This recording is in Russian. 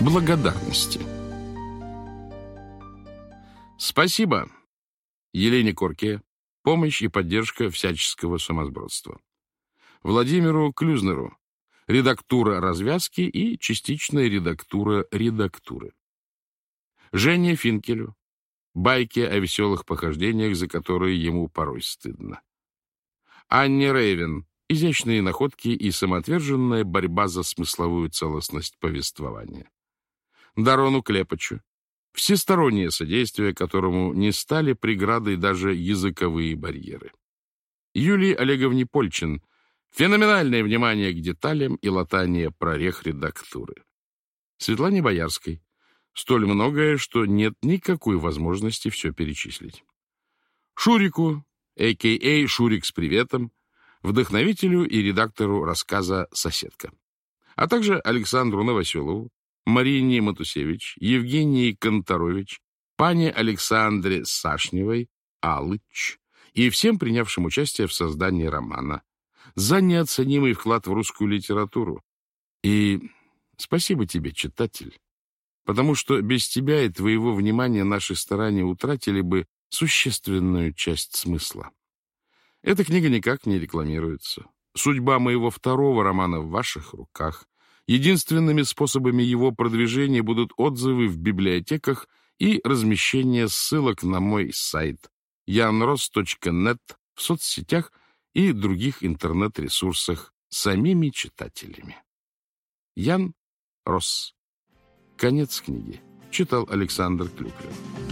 благодарности. Спасибо Елене Корке, помощь и поддержка всяческого сумасбродства. Владимиру Клюзнеру, редактура развязки и частичная редактура редактуры. Жене Финкелю, байки о веселых похождениях, за которые ему порой стыдно. Анне Рейвен, изящные находки и самоотверженная борьба за смысловую целостность повествования. Дарону Клепачу, всестороннее содействие которому не стали преградой даже языковые барьеры. Юлии Олеговне Польчин феноменальное внимание к деталям и латание прорех редактуры. Светлане Боярской столь многое, что нет никакой возможности все перечислить. Шурику, а.к.а. Шурик с приветом, вдохновителю и редактору рассказа «Соседка», а также Александру Новоселову, Марине Матусевич, Евгении Конторович, пане Александре Сашневой, Алыч и всем принявшим участие в создании романа за неоценимый вклад в русскую литературу. И спасибо тебе, читатель, потому что без тебя и твоего внимания наши старания утратили бы существенную часть смысла. Эта книга никак не рекламируется. Судьба моего второго романа в ваших руках. Единственными способами его продвижения будут отзывы в библиотеках и размещение ссылок на мой сайт janros.net в соцсетях и других интернет-ресурсах самими читателями. Ян Росс. Конец книги. Читал Александр Клюкрин.